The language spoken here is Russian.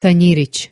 Танирич.